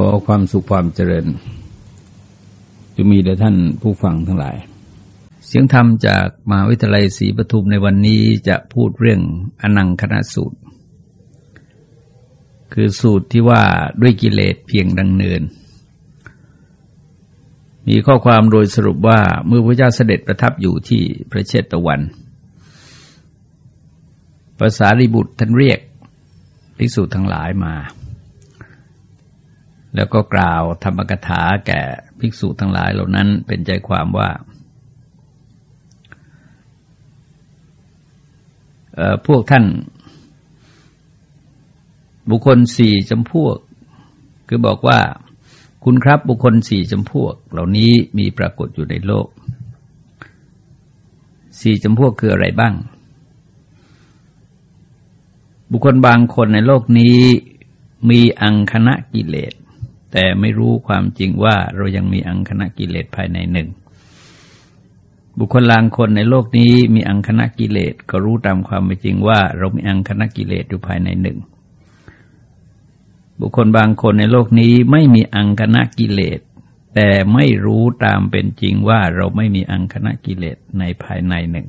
ขอความสุขความเจริญ จะมีแด่ท่านผู้ฟังทั้งหลาย เสียงธรรมจากมหาวิทยาลัยศรีปทุมในวันนี้จะพูดเรื่องอนังคณะสูตร คือสูตรที่ว่าด้วยกิเลสเพียงดังเนิน มีข้อความโดยสรุปว่าเมื่อพระเจ้าเสด็จประทับอยู่ที่พระเชตวัน ภาษาริบุตรท่านเรียกภิกษุทั้งหลายมา แล้วก็กล่าวธรรมกถาแก่ภิกษุทั้งหลายเหล่านั้นเป็นใจความว่าพวกท่าน บุคคลสี่จำพวก คือบอกว่า คุณครับบุคคลสี่จำพวก เหล่านี้มีปรากฏอยู่ในโลกสี่จำพวกคืออะไรบ้าง บุคคลบางคนในโลกนี้มีอังคณะกิเลส แต่ไม่รู้ความจริงว่าเรายังมีอังคณะกิเลสภายในหนึ่ง บุคคลลางคนในโลกนี้มีอังคณะกิเลสก็รู้ตามความเป็นจริงว่า เรามีอังคณะกิเลสอยู่ภายในหนึ่ง บุคคลบางคนในโลกนี้ไม่มีอังคณะกิเลสแต่ไม่รู้ตามเป็นจริงว่าเราไม่มีอังคณะกิเลสในภายในหนึ่ง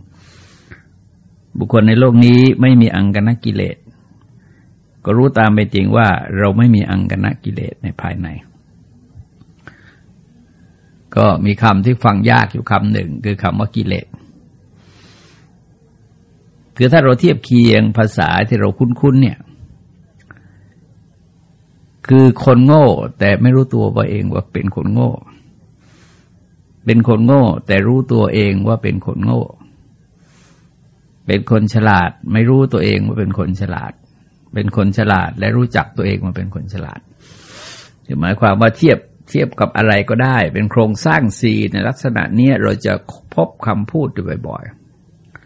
บุคคลในโลกนี้ไม่มีอังคณะกิเลส ก็รู้ตามไปจริงว่าเราไม่มีอังกนะกิเลสในภายใน ก็มีคำที่ฟังยากอยู่คำหนึ่ง คือคำว่ากิเลสคือถ้าเราเทียบเคียงภาษาที่เราคุ้นๆเนี่ย คือคนโง่ แต่ไม่รู้ตัวว่าเองว่าเป็นคนโง่ เป็นคนโง่ แต่รู้ตัวเองว่าเป็นคนโง่ เป็นคนฉลาด ไม่รู้ตัวเองว่าเป็นคนฉลาด เป็นคนฉลาด และรู้จักตัวเองมาเป็นคนฉลาดหมายความว่าเทียบเทียบกับอะไรก็ได้ เป็นโครงสร้างสีในลักษณะนี้เราจะพบคำพูดอยู่บ่อย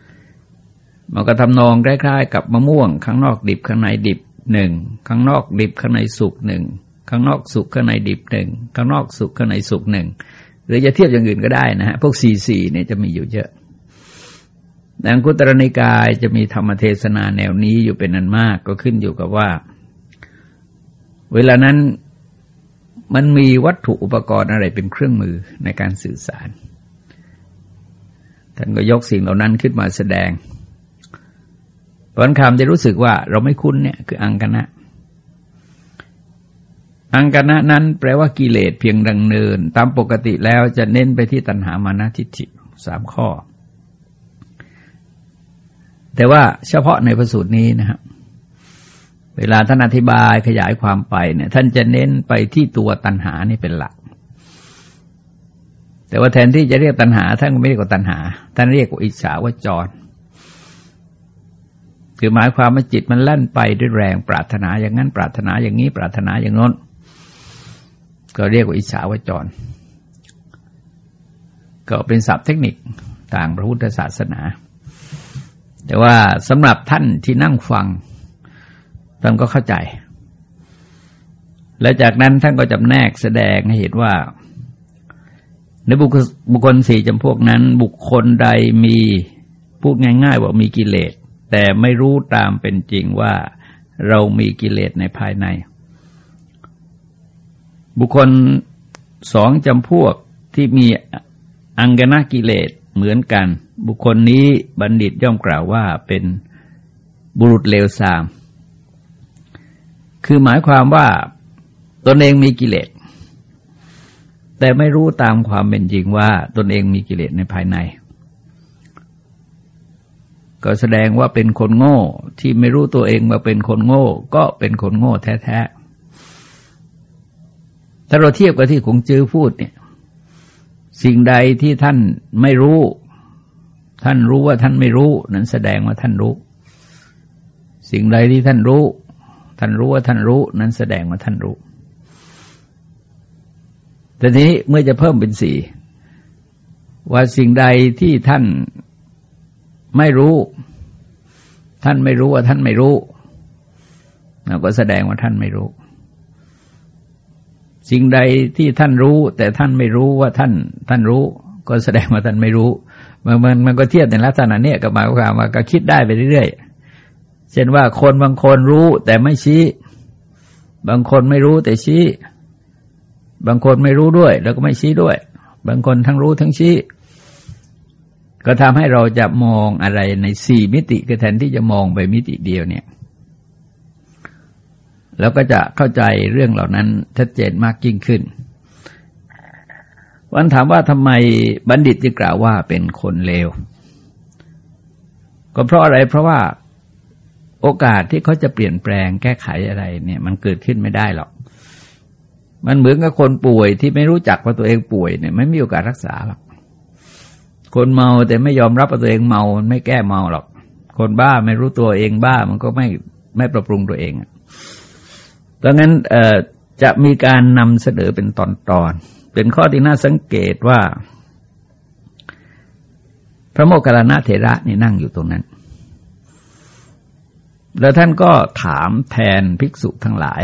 ๆ มันก็ทำนองคล้ายๆ กับมะม่วง ข้างนอกดิบข้างในดิบหนึ่งข้างนอกดิบข้างในสุกหนึ่งข้างนอกสุกข้างในดิบหนึ่งข้างนอกสุกข้างในสุกหนึ่งหรือจะเทียบอย่างอื่นก็ได้นะฮะพวกสี่สี่เนี่ยจะมีอยู่เยอะ ดังกุตรนิกายจะมีธรรมเทศนาแนวนี้อยู่เป็นนันมากก็ขึ้นอยู่กับว่า เวลานั้นมันมีวัตถุอุปกรณ์อะไรเป็นเครื่องมือในการสื่อสาร ท่านก็ยกสิ่งเหล่านั้นขึ้นมาแสดงผลคำจะรู้สึกว่าเราไม่คุ้นเนี่ยคืออังคณะอังคณะนั้นแปลว่ากิเลสเพียงดังเนิน ตามปกติแล้วจะเน้นไปที่ตัณหามานะทิฏฐิสามข้อ แต่ว่าเฉพาะในพระสูตรนี้นะครับเวลาท่านอธิบายขยายความไปเนี่ย ท่านจะเน้นไปที่ตัวตัณหานี่เป็นหลัก แต่ว่าแทนที่จะเรียกตัณหา ท่านไม่เรียกว่าตัณหา ท่านเรียกว่าอิจฉาวจร คือหมายความว่าจิตมันลั่นไปด้วยแรงปรารถนาอย่างนั้น ปรารถนาอย่างนี้ ปรารถนาอย่างน้น ก็เรียกว่าอิจฉาวจร ก็เป็นศัพท์เทคนิคต่างพระพุทธศาสนา แต่ว่าสำหรับท่านที่นั่งฟังท่านก็เข้าใจ และจากนั้นท่านก็จำแนกแสดงให้เห็นว่า ในบุคบุคคลสี่จำพวกนั้น บุคคลใดมีพูดง่าย ๆ ว่ามีกิเลส แต่ไม่รู้ตามเป็นจริงว่าเรามีกิเลสในภายใน บุคคลสองจำพวกที่มีอังกนากิเลสเหมือนกัน บุคคลนี้บัณฑิตย่อมกล่าวว่าเป็นบุรุษเลวทราม คือหมายความว่าตนเองมีกิเลส แต่ไม่รู้ตามความเป็นจริงว่าตนเองมีกิเลสในภายใน ก็แสดงว่าเป็นคนโง่ที่ไม่รู้ตัวเองว่าเป็นคนโง่ ก็เป็นคนโง่แท้ๆ ถ้าเราเทียบกับที่คงจื้อพูดเนี่ย สิ่งใดที่ท่านไม่รู้ ท่านรู้ว่าท่านไม่รู้ นั้นแสดงว่าท่านรู้ สิ่งใดที่ท่านรู้ ท่านรู้ว่าท่านรู้ นั้นแสดงว่าท่านรู้แต่ทีนี้เมื่อจะเพิ่มเป็นสี่ว่าสิ่งใดที่ท่านไม่รู้ ท่านไม่รู้ว่าท่านไม่รู้เราก็แสดงว่าท่านไม่รู้ สิ่งใดที่ท่านรู้ แต่ท่านไม่รู้ว่าท่าน ท่านรู้ ก็แสดงว่าท่านไม่รู้ มันมันมันก็เทียบในลักษณะนี้กับหมายความว่าก็คิดได้ไปเรื่อยๆ เช่นว่าคนบางคนรู้แต่ไม่ชี้ บางคนไม่รู้แต่ชี้ บางคนไม่รู้ด้วย แล้วก็ไม่ชี้ด้วย บางคนทั้งรู้ทั้งชี้ ก็ทำให้เราจะมองอะไรในสี่มิติก็แทนที่จะมองไปมิติเดียวเนี่ย แล้วก็จะเข้าใจเรื่องเหล่านั้นชัดเจนมากยิ่งขึ้น วันถามว่าทำไมบัณฑิตจึงกล่าวว่าเป็นคนเลว ก็เพราะอะไรเพราะว่าโอกาสที่เขาจะเปลี่ยนแปลงแก้ไขอะไรเนี่ย มันเกิดขึ้นไม่ได้หรอก มันเหมือนกับคนป่วยที่ไม่รู้จักว่าตัวเองป่วยเนี่ยไม่มีโอกาสรักษาหรอก คนเมาแต่ไม่ยอมรับว่าตัวเองเมาไม่แก้เมาหรอก คนบ้าไม่รู้ตัวเองบ้ามันก็ไม่ไม่ปรับปรุงตัวเองดังนั้นเอ่อจะมีการนำเสนอเป็นตอนๆ เป็นข้อที่น่าสังเกตว่า พระโมคคัลลานะเถระนี่นั่งอยู่ตรงนั้น แล้วท่านก็ถามแทนภิกษุทั้งหลาย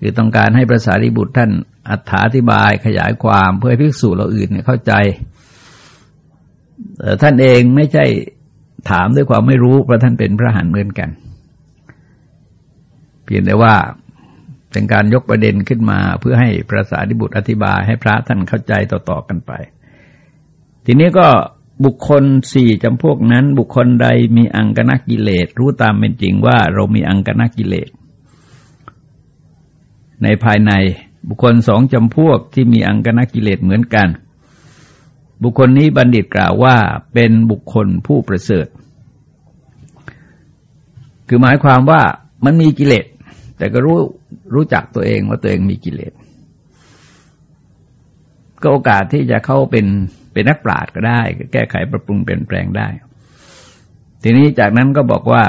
คือต้องการให้พระสารีบุตรท่านอธิบายขยายความเพื่อให้ภิกษุเราอื่นเข้าใจท่านเองไม่ใช่ถามด้วยความไม่รู้เพราะท่านเป็นพระหันเหมือนกัน เพียงแต่ว่า เป็นการยกประเด็นขึ้นมาเพื่อให้พระสารีบุตรอธิบายให้พระท่านเข้าใจต่อๆกันไป ทีนี้ก็บุคคลสี่จำพวกนั้น บุคคลใดมีอังกนักกิเลส รู้ตามเป็นจริงว่าเรามีอังกนักกิเลส ในภายในบุคคลสองจำพวกที่มีอังกนักกิเลสเหมือนกัน บุคคลนี้บัณฑิตกล่าวว่าเป็นบุคคลผู้ประเสริฐ คือหมายความว่ามันมีกิเลส แต่ก็รู้ รู้จักตัวเองว่าตัวเองมีกิเลส ก็โอกาสที่จะเข้าเป็นเป็นนักปราชญ์ก็ได้ แก้ไขปรับปรุงเปลี่ยนแปลงได้ ทีนี้จากนั้นก็บอกว่า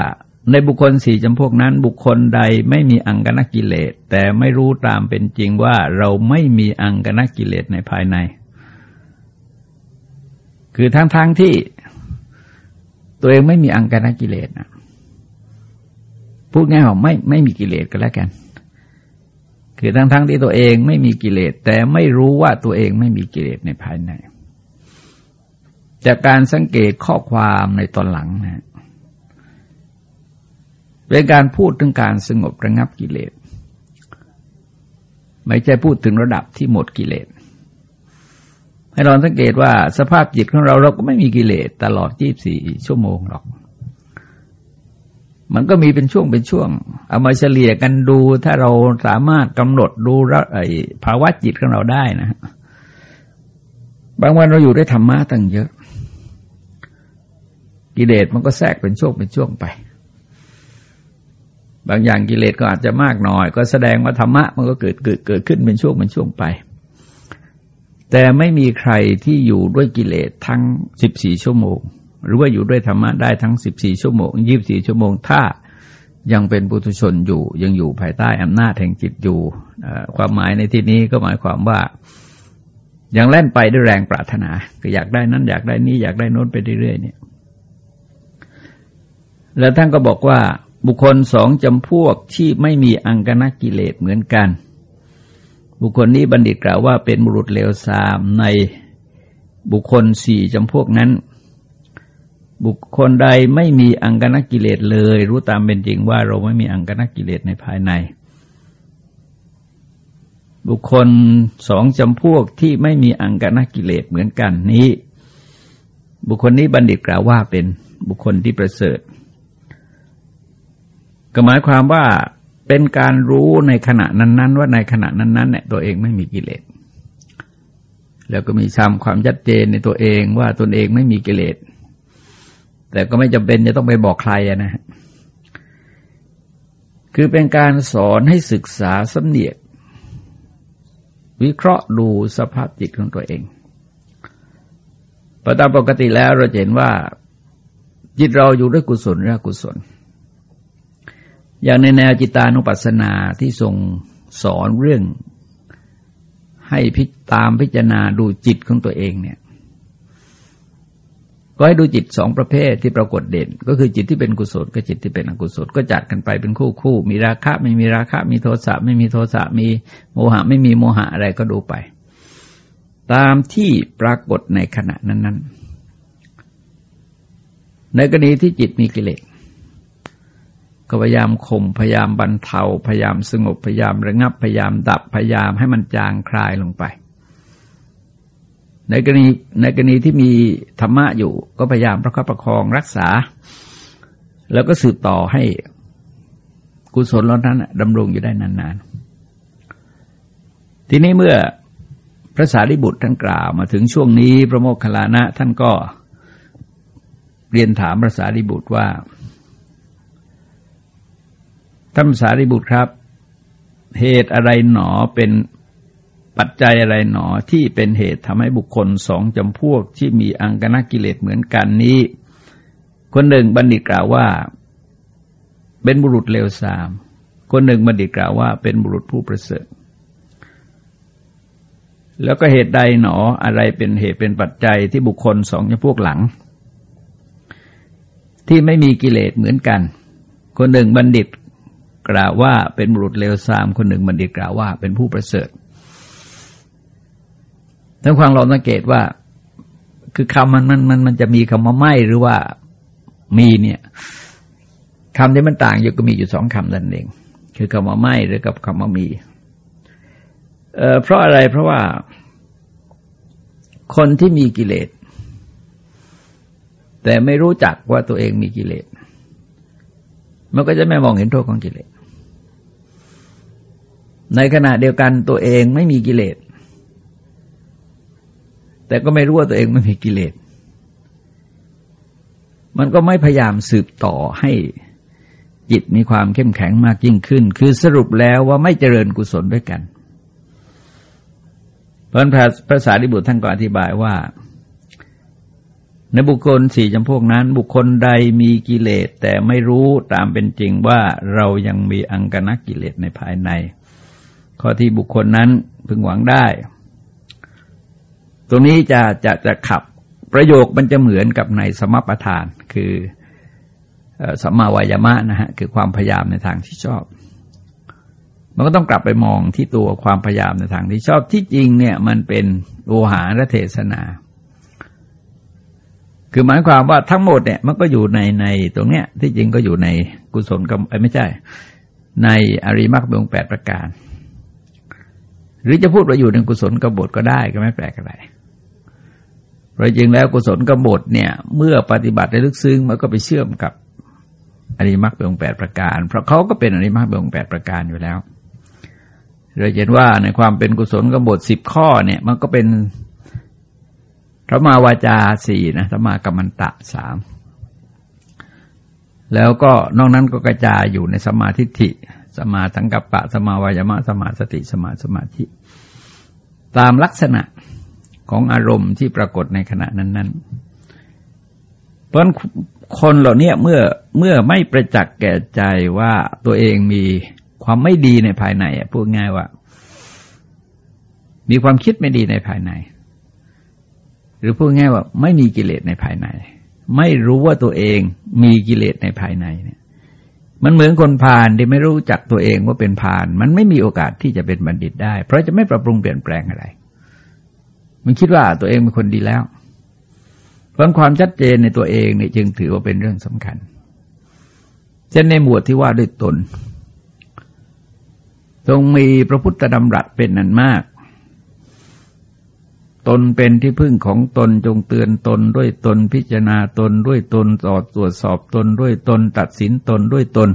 ในบุคคลสี่จำพวกนั้น บุคคลใดไม่มีอังกนกิเลส แต่ไม่รู้ตามเป็นจริงว่าเราไม่มีอังกนกิเลสในภายใน คือทั้งๆทที่ตัวเองไม่มีอังกนกิเลสนะพูดง่ายๆไม่ไม่มีกิเลสก็แล้วกัน คือทั้งๆทที่ตัวเองไม่มีกิเลส แต่ไม่รู้ว่าตัวเองไม่มีกิเลสในภายใน จากการสังเกตข้อความในตอนหลังนะเป็นการพูดถึงการสงบระงับกิเลส ไม่ใช่พูดถึงระดับที่หมดกิเลสให้เราสังเกตว่าสภาพจิตของเราเราก็ไม่มีกิเลสตลอด 24 ชั่วโมงหรอก มันก็มีเป็นช่วงเป็นช่วง เอามาเฉลี่ยกันดูถ้าเราสามารถกำหนดดูไอ้ภาวะจิตของเราได้นะบางวันเราอยู่ได้ธรรมะตั้งเยอะ กิเลสมันก็แทรกเป็นช่วงเป็นช่วงไป บางอย่างกิเลสก็อาจจะมากหน่อย ก็แสดงว่าธรรมะมันก็เกิดเกิดเกิดขึ้นเป็นช่วงเป็นช่วงไป แต่ไม่มีใครที่อยู่ด้วยกิเลสทั้งสิบสี่ชั่วโมง หรือว่าอยู่ด้วยธรรมะได้ทั้งสิบสี่ชั่วโมงยี่บสี่ชั่วโมง ถ้ายังเป็นปุถุชนอยู่ ยังอยู่ภายใต้อำนาจแห่งจิตอยู่ความหมายในที่นี้ก็หมายความว่ายังแล่นไปด้วยแรงปรารถนาก็อยากได้นั้น อยากได้นี้อยากได้น้นไปเรื่อยๆเนี่ย แล้วท่านก็บอกว่าบุคคลสองจำพวกที่ไม่มีอังกนกิเลสเหมือนกัน บุคคลนี้บัณฑิตกล่าวว่าเป็นบุรุษเลวทรามในบุคคลสี่จำพวกนั้น บุคคลใดไม่มีอังกนกิเลสเลย รู้ตามเป็นจริงว่าเราไม่มีอังกนกิเลสในภายใน บุคคลสองจำพวกที่ไม่มีอังกนกิเลสเหมือนกันนี้ บุคคลนี้บัณฑิตกล่าวว่าเป็นบุคคลที่ประเสริฐ ก็หมายความว่าเป็นการรู้ในขณะนั้น ๆ ว่าในขณะนั้นๆเนี่ยตัวเองไม่มีกิเลส แล้วก็มีชามความชัดเจนในตัวเองว่าตนเองไม่มีกิเลส แต่ก็ไม่จำเป็นจะต้องไปบอกใครนะคือเป็นการสอนให้ศึกษาสำเนียก วิเคราะห์ดูสภาพจิตของตัวเองประตามปกติแล้วเราเห็นว่า จิตเราอยู่ด้วยกุศลหรืออกุศล อย่างในแนวจิตานุปัสสนาที่ทรงสอนเรื่องให้พิตามพิจารณาดูจิตของตัวเองเนี่ย ก็ให้ดูจิตสองประเภทที่ปรากฏเด่น ก็คือจิตที่เป็นกุศลกับจิตที่เป็นอกุศลก็จัดกันไปเป็นคู่คู่มีราคะไม่มีราคะ มีโทสะไม่มีโทสะมีโมหะ ไม่มีโมหะอะไรก็ดูไป ตามที่ปรากฏในขณะนั้น ๆ ในกรณีที่จิตมีกิเลสก็พยายามข่มพยายามบรรเทา พยายามสงบพยายามระงับพยายามดับพยายามให้มันจางคลายลงไป ในกรณีในกรณีที่มีธรรมะอยู่ ก็พยายามประคับประคองรักษา แล้วก็สืบต่อให้กุศลเหล่านั้นดำรงอยู่ได้นานๆ ทีนี้เมื่อพระสารีบุตรท่านกล่าวมาถึงช่วงนี้ พระโมคคัลลานะท่านก็เรียนถามพระสารีบุตรว่าท่านสารีบุตรครับ เหตุอะไรหนอเป็น ปัจจัยอะไรหนอที่เป็นเหตุทำให้บุคคลสองจำพวกที่มีอังกนกกิเลสเหมือนกันนี้ คนหนึ่งบัณฑิตกล่าวว่า เป็นบุรุษเลวทราม คนหนึ่งบัณฑิตกล่าวว่าเป็นบุรุษผู้ประเสริฐแล้วก็เหตุใดหนออะไรเป็นเหตุเป็นปัจจัยที่บุคคลสองจำพวกหลัง ที่ไม่มีกิเลสเหมือนกัน คนหนึ่งบัณฑิตกล่าวว่าเป็นบุรุษเลวทราม คนหนึ่งบัณฑิตกล่าวว่าเป็นผู้ประเสริฐ ทั้งความเราสังเกตว่า คือคำมันมันมันมันจะมีคำว่าไม่หรือว่ามีเนี่ยคำที่มันต่างอยู่ก็มีอยู่สองคำนั่นเอง คือคำว่าไม่หรือกับคำว่ามีเอ่อเพราะอะไรเพราะว่า คนที่มีกิเลส แต่ไม่รู้จักว่าตัวเองมีกิเลส มันก็จะไม่มองเห็นโทษของกิเลส ในขณะเดียวกันตัวเองไม่มีกิเลส แต่ก็ไม่รู้ว่าตัวเองไม่มีกิเลส มันก็ไม่พยายามสืบต่อให้จิตมีความเข้มแข็งมากยิ่งขึ้น คือสรุปแล้วว่าไม่เจริญกุศลด้วยกัน เพราะพระสารีบุตรท่านก็อธิบายว่า ในบุคคลสี่จำพวกนั้น บุคคลใดมีกิเลส แต่ไม่รู้ตามเป็นจริงว่าเรายังมีอังกนักกิเลสในภายใน ข้อที่บุคคลนั้นพึงหวังได้ ตรงนี้จะจะจะขับประโยคมันจะเหมือนกับในสมปทาน คือสัมมาวายามะนะฮะคือความพยายามในทางที่ชอบ มันก็ต้องกลับไปมองที่ตัวความพยายามในทางที่ชอบที่จริงเนี่ยมันเป็นโอหารเทศนา คือหมายความว่าทั้งหมดเนี่ยมันก็อยู่ในในตรงเนี้ย ที่จริงก็อยู่ในกุศลกับไม่ใช่ ในอริมักเบงแปดประการ หรือจะพูดว่าอยู่ในกุศลกบฏก็ได้ก็ไม่แปลกอะไร เพราะจริงแล้วกุศลกบฏเนี่ย เมื่อปฏิบัติได้ลึกซึ้งมันก็ไปเชื่อมกับอริมักเป็นองแปดประการ เพราะเขาก็เป็นอริมักเป็นองแปดประการอยู่แล้วเราเห็นว่าในความเป็นกุศลกบฏสิบข้อเนี่ย มันก็เป็นพระมาวาจาสี่นะธรรมากรรมันตะสามแล้วก็นอกนั้นก็กระจายอยู่ในสมาธิิสมาสังกัปปะ สมาวายมะ สมาสติ สมาสมาธิ ตามลักษณะ ของอารมณ์ที่ปรากฏในขณะนั้น ๆ เพราะคนเหล่านี้เมื่อเมื่อไม่ประจักษ์แก่ใจว่าตัวเองมีความไม่ดีในภายในพูดง่ายว่า มีความคิดไม่ดีในภายใน หรือพูดง่ายว่า ไม่มีกิเลสในภายใน ไม่รู้ว่าตัวเองมีกิเลสในภายในเนี่ยมันเหมือนคนพาลที่ไม่รู้จักตัวเองว่าเป็นพาลมันไม่มีโอกาสที่จะเป็นบัณฑิตได้ เพราะจะไม่ปรับปรุงเปลี่ยนแปลงอะไร มันคิดว่าตัวเองเป็นคนดีแล้วเพราะความชัดเจนในตัวเองเนี่ยจึงถือว่าเป็นเรื่องสำคัญเช่นในหมวดที่ว่าด้วยตนตรงมีพระพุทธดำรัสเป็นนันมาก ตนเป็นที่พึ่งของตนจงเตือนตนด้วยตนพิจารณาตนด้วยตนสอดตรวจสอบตนด้วยตน ตัดสินตนด้วยตน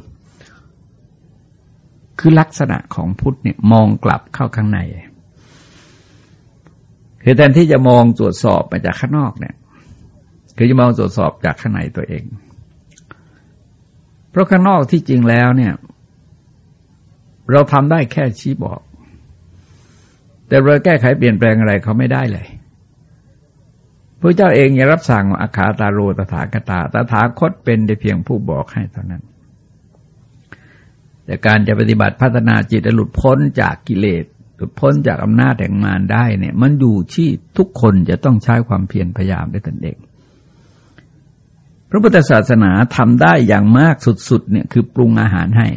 คือลักษณะของพุทธเนี่ยมองกลับเข้าข้างใน คือแทนที่จะมองตรวจสอบมาจากข้างนอกเนี่ย คือจะมองตรวจสอบจากข้างในตัวเอง เพราะข้างนอกที่จริงแล้วเนี่ย เราทำได้แค่ชี้บอก แต่เราแก้ไขเปลี่ยนแปลงอะไรเขาไม่ได้เลยพระเจ้าเองยังรับสั่งอาคาตาโรตถาคตาตถาคตเป็นแต่เพียงผู้บอกให้เท่านั้น แต่การจะปฏิบัติพัฒนาจิตหลุดพ้นจากกิเลส ลุดพ้นจากอำนาจแห่งมารได้เนี่ย มันอยู่ที่ทุกคนจะต้องใช้ความเพียรพยายามด้วยตนเอง พระพุทธศาสนาทำได้อย่างมากสุดๆเนี่ยคือปรุงอาหารให้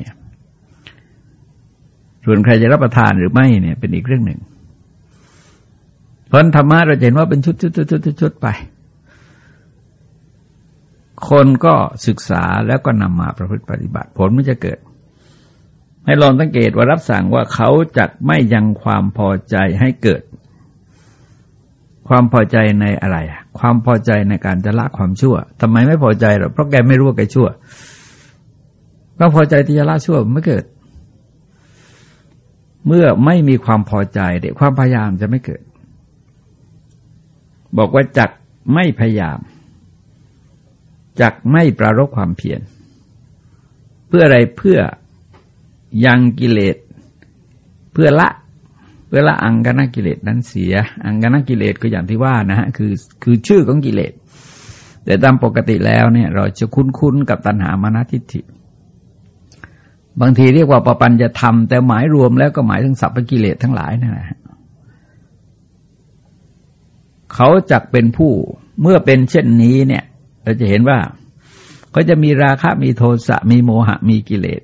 ส่วนใครจะรับประทานหรือไม่เนี่ยเป็นอีกเรื่องหนึ่ง เพราะธรรมะเราเห็นว่าเป็นชุดชุดชุดชุดชุดไป คนก็ศึกษาแล้วก็นำมาประพฤติปฏิบัติ ผลมันจะเกิด ให้ลองสังเกตว่ารับสั่งว่าเขาจะไม่ยังความพอใจให้เกิด ความพอใจในอะไรความพอใจในการจะละความชั่วทำไมไม่พอใจหรอเพราะแกไม่รู้ว่าแกชั่วความพอใจที่จะละชั่วไม่เกิด เมื่อไม่มีความพอใจเด็กความพยายามจะไม่เกิด บอกว่าจักไม่พยายามจักไม่ปรารบความเพียรเพื่ออะไรเพื่อ ยังกิเลสเพื่อละเพื่อละอังกนกิเลสนั้นเสีย อังกนกิเลสก็อย่างที่ว่านะฮะคือคือชื่อของกิเลส แต่ตามปกติแล้วเนี่ย เราจะคุ้นๆกับตัณหามานาทิฏฐิ บางทีเรียกว่าปปัญจะทำแต่หมายรวมแล้วก็หมายถึงสัพพกิเลสทั้งหลายนั่นแหละเขาจักเป็นผู้เมื่อเป็นเช่นนี้เนี่ย เราจะเห็นว่าก็จะมีราคะมีโทสะมีโมหะมีกิเลส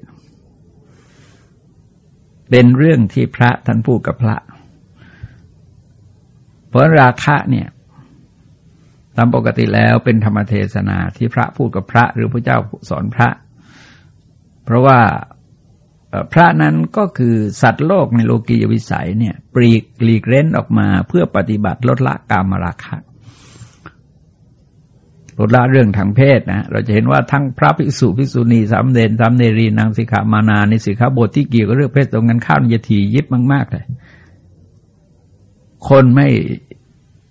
เป็นเรื่องที่พระท่านพูดกับพระ เพราะราคะเนี่ยตามปกติแล้วเป็นธรรมเทศนาที่พระพูดกับพระ หรือพระเจ้าสอนพระ เพราะว่าพระนั้นก็คือสัตว์โลกในโลกียวิสัยเนี่ยปลีกหลีกเร้นออกมาเพื่อปฏิบัติลดละกามราคะ ลดละเรื่องทางเพศนะ เราจะเห็นว่าทั้งพระภิกษุภิกษุณีสามเณรสามเณรีนางสิกขามานาในสิกขาบทที่เกี่ยวกับเรื่องเพศตรงกันข้ามจะถียิบมากๆเลยคนไม่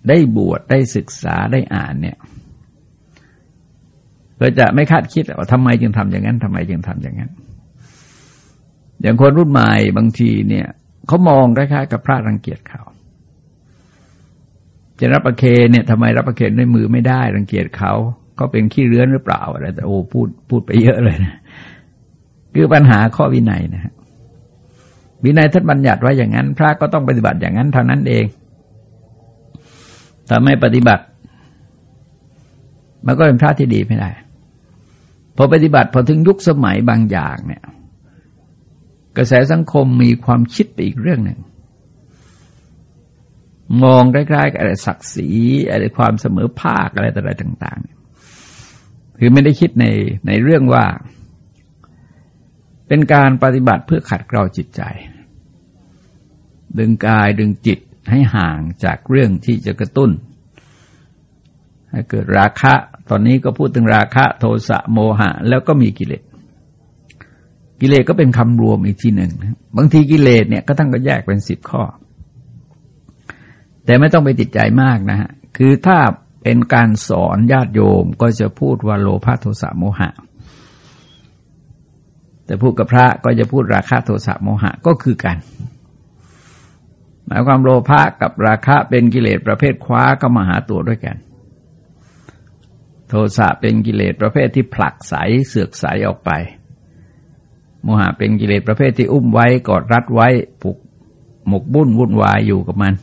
ได้บวชได้ศึกษาได้อ่านเนี่ยก็จะไม่คาดคิดว่าทำไมจึงทำอย่างนั้นทำไมจึงทำอย่างนั้น อย่างคนรุ่นใหม่บางทีเนี่ยเขามองคล้ายๆกับพระรังเกียจเขา จะรับประเคนเนี่ยทำไมรับประเคนด้วยมือไม่ได้ รังเกียจเขาก็เป็นขี้เรื้อนหรือเปล่าอะไรแต่โอ้พูดพูดไปเยอะเลยนะคือปัญหาข้อวินัยนะฮะวินัยท่านบัญญัติไว้อย่างนั้น พระก็ต้องปฏิบัติอย่างนั้นเท่านั้นเองถ้าไม่ปฏิบัติ มันก็เป็นพระที่ดีไม่ได้ พอปฏิบัติพอถึงยุคสมัยบางอย่างเนี่ย กระแสสังคมมีความคิดไปอีกเรื่องหนึ่ง มองใกล้ๆกับอะไรศักดิ์ศรีอะไรความเสมอภาคอะไรต่อะไรต่างๆคือไม่ได้คิดในในเรื่องว่า เป็นการปฏิบัติเพื่อขัดเกลาจิตใจ ดึงกายดึงจิตให้ห่างจากเรื่องที่จะกระตุ้นให้เกิดราคะ ตอนนี้ก็พูดถึงราคะโทสะโมหะ แล้วก็มีกิเลส กิเลสก็เป็นคำรวมอีกทีหนึ่ง บางทีกิเลสเนี่ยก็ตั้งก็แยกเป็นสิบข้อ แต่ไม่ต้องไปติดใจมากนะฮะ คือถ้าเป็นการสอนญาติโยมก็จะพูดว่าโลภะโทสะโมหะ แต่พูดกับพระก็จะพูดราคะโทสะโมหะก็คือกัน หมายความโลภะกับราคะเป็นกิเลสประเภทคว้าก็มาหาตัวด้วยกัน โทสะเป็นกิเลสประเภทที่ผลักใสเสือกใสออกไป โมหะเป็นกิเลสประเภทที่อุ้มไว้กอดรัดไว้ผูกหมกบุ่นวุ่นวายอยู่กับมัน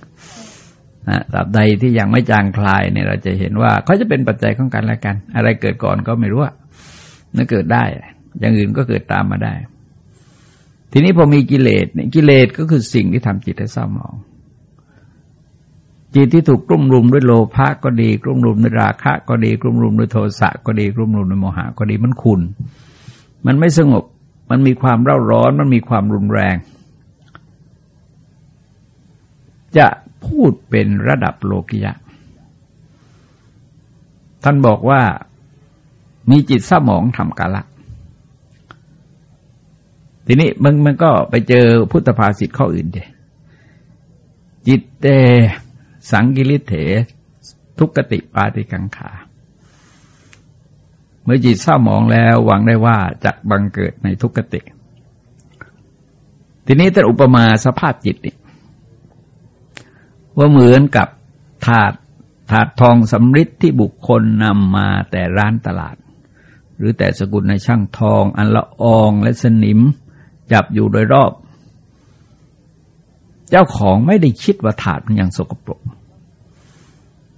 นะตราบใดที่ยังไม่จางคลายเนี่ยเราจะเห็นว่าเขาจะเป็นปัจจัยของกันและกัน อะไรเกิดก่อนก็ไม่รู้ว่านั่นเกิดได้ อย่างอื่นก็เกิดตามมาได้ ทีนี้พอมีกิเลสเนี่ยกิเลสก็คือสิ่งที่ทำจิตให้เศร้าหมอง จิตที่ถูกกลุ่มรุมด้วยโลภะก็ดีกลุ่มรุมด้วยราคะ ก็ดีกลุ่มรุมด้วยโทสะก็ดีกลุ่มรุมด้วยโมหะก็ดีมันขุนมันไม่สงบ มันมีความเร่าร้อน มันมีความรุนแรง จะ พูดเป็นระดับโลกิยะ ท่านบอกว่ามีจิตสมองทำกาละ ทีนี้มันมันก็ไปเจอพุทธภาษิตข้ออื่นเดจิตเตสังกิริเถ ทุกติปาติกังขาเมื่อจิตเศร้าหมองแล้วหวังได้ว่าจะบังเกิดในทุกขติ ทีนี้แต่อุปมาสภาพจิตนี่ ว่าเหมือนกับถาดถาดทองสำริดที่บุคคลนำมาแต่ร้านตลาด หรือแต่สกุลในช่างทอง อันละอองและสนิม จับอยู่โดยรอบ เจ้าของไม่ได้คิดว่าถาดมันยังสกปรก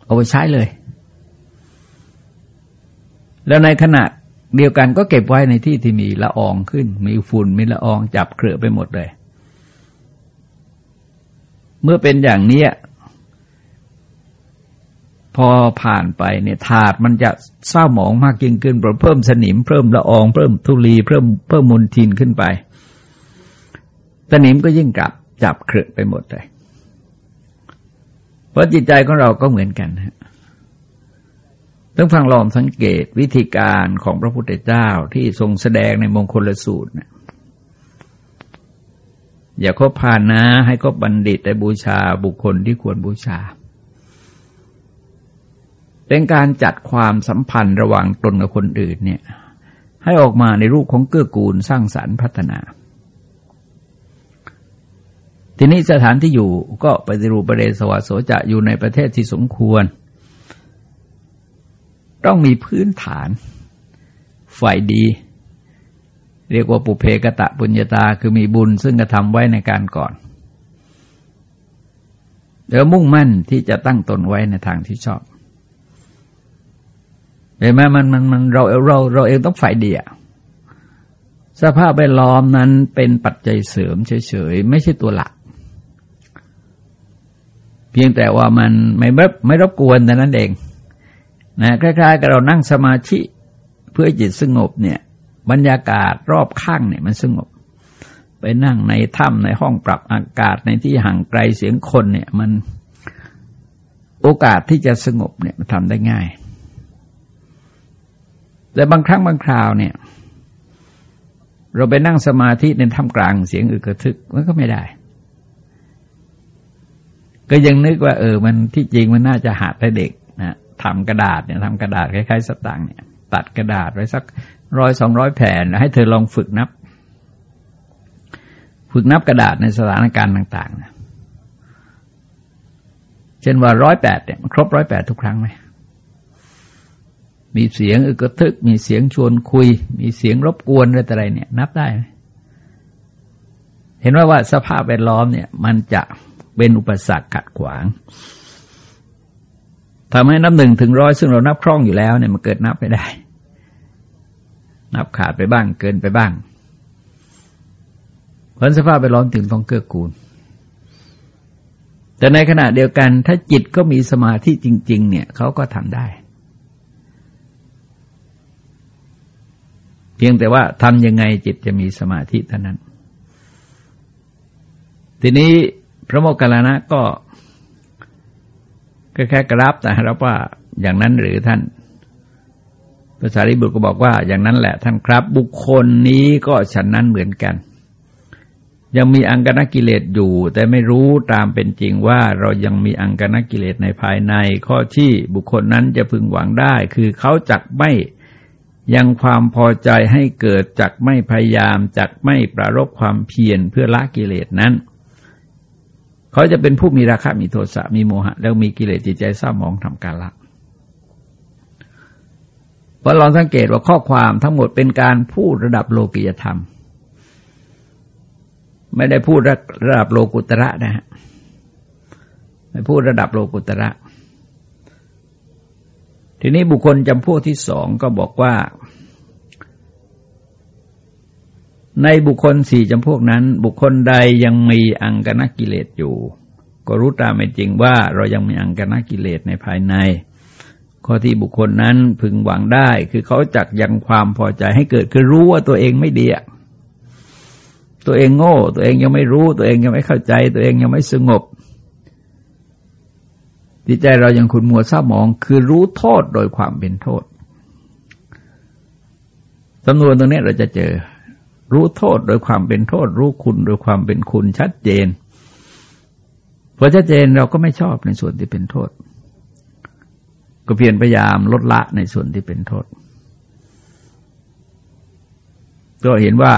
เอาไปใช้เลย แล้วในขณะเดียวกันก็เก็บไว้ในที่ที่มีละอองขึ้น มีฝุ่นมีละอองจับเครือไปหมดเลย เมื่อเป็นอย่างนี้พอผ่านไปเนี่ยถาดมันจะเศร้าหมองมากยิ่งขึ้นเพิ่มสนิมเพิ่มละอองเพิ่มทุลีเพิ่มเพิ่มมลทินขึ้นไป สนิมก็ยิ่งกลับจับเครือไปหมดเลยเพราะจิตใจของเราก็เหมือนกันฮะต้องฟังลองสังเกตวิธีการของพระพุทธเจ้าที่ทรงแสดงในมงคลสูตรนะ อย่าคบผ่านนะให้คบบัณฑิตแต่บูชาบุคคลที่ควรบูชา เป็นการจัดความสัมพันธ์ระหว่างตนกับคนอื่นเนี่ยให้ออกมาในรูปของเกื้อกูลสร้างสรรค์พัฒนา ทีนี้สถานที่อยู่ก็ปฏิรูปประเดสวสโสจะอยู่ในประเทศที่สมควร ต้องมีพื้นฐานฝ่ายดี เรียกว่าปุเพกะตะปุญญาตาคือมีบุญซึ่งกระทำไว้ในการก่อนเดี๋ยวมุ่งมั่นที่จะตั้งตนไว้ในทางที่ชอบเห็นไหมมันมันมันเราเราเราเองต้องฝ่ายเดียสภาพแวดล้อมนั้นเป็นปัจจัยเสริมเฉยๆ ไม่ใช่ตัวหลัก เพียงแต่ว่ามันไม่รบไม่รบกวนแต่นั้นเองนะคล้ายๆกับเรานั่งสมาธิเพื่อจิตสงบเนี่ย บรรยากาศรอบข้างเนี่ยมันสงบ ไปนั่งในถ้ำในห้องปรับอากาศในที่ห่างไกลเสียงคนเนี่ย มันโอกาสที่จะสงบเนี่ยมันทำได้ง่าย แต่บางครั้งบางคราวเนี่ย เราไปนั่งสมาธิในท่ามกลางเสียงอึกระทึกมันก็ไม่ได้ ก็ยังนึกว่า เออ มันที่จริงมันน่าจะหาแต่เด็กนะทำกระดาษเนี่ยทำกระดาษคล้ายๆ สตางค์เนี่ย ตัดกระดาษไว้สัก ร้อยสองร้อยแผ่นให้เธอลองฝึกนับ ฝึกนับกระดาษในสถานการณ์ต่างๆ เช่นว่าร้อยแปดเนี่ยครบร้อยแปดทุกครั้งไหมมีเสียงอึกทึก มีเสียงชวนคุย มีเสียงรบกวนอะไรต่ออะไรเนี่ย นับได้ไหมเห็นว่าว่าสภาพแวดล้อมเนี่ย มันจะเป็นอุปสรรคขัดขวางทำให้นับหนึ่งถึงร้อยซึ่งเรานับคล่องอยู่แล้วเนี่ยมันเกิดนับไม่ได้ นับขาดไปบ้างเกินไปบ้างผลสภาพไปร้อนถึงต้องเกื้อกูล แต่ในขณะเดียวกัน ถ้าจิตก็มีสมาธิจริง ๆ เนี่ยเขาก็ทำได้ เพียงแต่ว่าทำยังไงจิตจะมีสมาธิเท่านั้น ทีนี้พระโมคคัลลานะก็แค่กรับแต่รับว่าอย่างนั้นหรือท่าน ภาษาริบุตรก็บอกว่าอย่างนั้นแหละท่านครับ บุคคลนี้ก็ฉันนั้นเหมือนกัน ยังมีอังกนกิเลสอยู่ แต่ไม่รู้ตามเป็นจริงว่าเรายังมีอังกนกิเลสในภายใน ข้อที่บุคคลนั้นจะพึงหวังได้ คือเขาจักไม่ยังความพอใจให้เกิดจักไม่พยายามจักไม่ประรบความเพียรเพื่อละกิเลสนั้น เขาจะเป็นผู้มีราคะมีโทสะมีโมหะ แล้วมีกิเลสจิตใจเศร้าหมองทำการละ เพราะเราสังเกตว่าข้อความทั้งหมดเป็นการพูดระดับโลกิยธรรม ไม่ได้พูดระดับโลกุตระนะฮะไม่พูดระดับโลกุตระ ทีนี้บุคคลจำพวกที่สองก็บอกว่า ในบุคคลสี่จำพวกนั้น บุคคลใดยังมีอังกนกิเลสอยู่ ก็รู้ตามเป็นจริงว่าเรายังมีอังกนกิเลสในภายใน ข้อที่บุคคลนั้นพึงหวังได้ คือเขาจักยังความพอใจให้เกิดคือรู้ว่าตัวเองไม่ดีตัวเองโง่ ตัวเองยังไม่รู้ ตัวเองยังไม่เข้าใจ ตัวเองยังไม่สงบจิตใจเรายังขุนมัวเศร้าหมอง คือรู้โทษโดยความเป็นโทษสำนวนตรงนี้เราจะเจอ รู้โทษโดยความเป็นโทษ รู้คุณโดยความเป็นคุณชัดเจนพอชัดเจนเราก็ไม่ชอบในส่วนที่เป็นโทษ ก็เพียรพยายามลดละในส่วนที่เป็นโทษ ก็เห็นว่า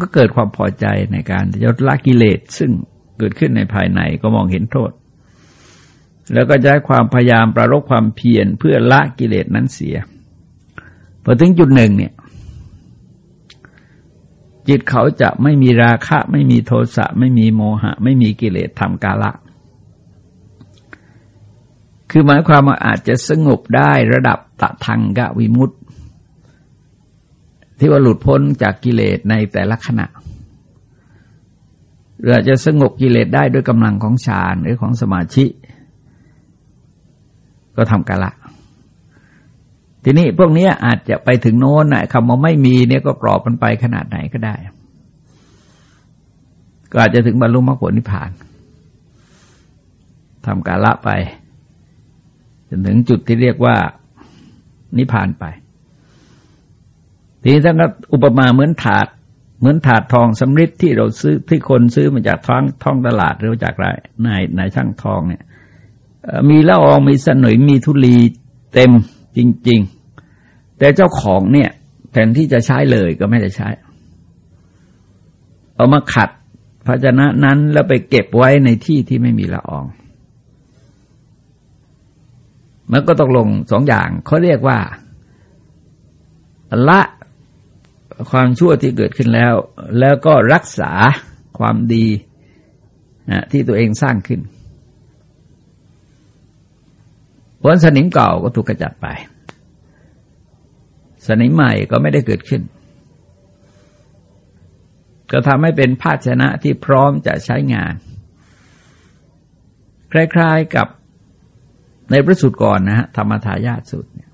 ก็เกิดความพอใจในการที่จะละกิเลสซึ่งเกิดขึ้นในภายในก็มองเห็นโทษ แล้วก็ใช้ความพยายามประรบความเพียรเพื่อละกิเลสนั้นเสียพอถึงจุดหนึ่งเนี่ยจิตเขาจะไม่มีราคะ ไม่มีโทสะ ไม่มีโมหะ ไม่มีกิเลสทำกาละ คือหมายความว่าอาจจะสงบได้ระดับตะทังกะวิมุตติ ที่ว่าหลุดพ้นจากกิเลสในแต่ละขณะหรืออาจะสงบกิเลสได้ด้วยกำลังของฌานหรือของสมาธิ ก็ทำกาละ ทีนี้พวกนี้อาจจะไปถึงโน้นนะคำว่าไม่มีเนี่ยก็กรอบมันไปขนาดไหนก็ได้ ก็อาจจะถึงบรรลุมรรคผลนิพพานทำกาละไป นถึงจุดที่เรียกว่านิพพานไป ทีนี้ท่านก็อุปมาเหมือนถาด เหมือนถาดทองสำริดที่เราซื้อที่คนซื้อมาจากท้องท้องตลาดหรือจากไรนายนายช่างทองเนี่ยมีละอองมีสนุยมีทุลีเต็มจริง ๆ แต่เจ้าของเนี่ยแทนที่จะใช้เลยก็ไม่ได้ใช้ เอามาขัดภาชนะนั้นแล้วไปเก็บไว้ในที่ที่ไม่มีละออง มันก็ตกลงสองอย่างเขาเรียกว่า ละความชั่วที่เกิดขึ้นแล้ว แล้วก็รักษาความดีนะที่ตัวเองสร้างขึ้นผลสนิมเก่าก็ถูกกระจัดไป สนิมใหม่ก็ไม่ได้เกิดขึ้น ก็ทำให้เป็นภาชนะที่พร้อมจะใช้งาน คล้ายๆกับ ในพระสูตรก่อนนะฮะธรรมทายาสูตรเนี่ย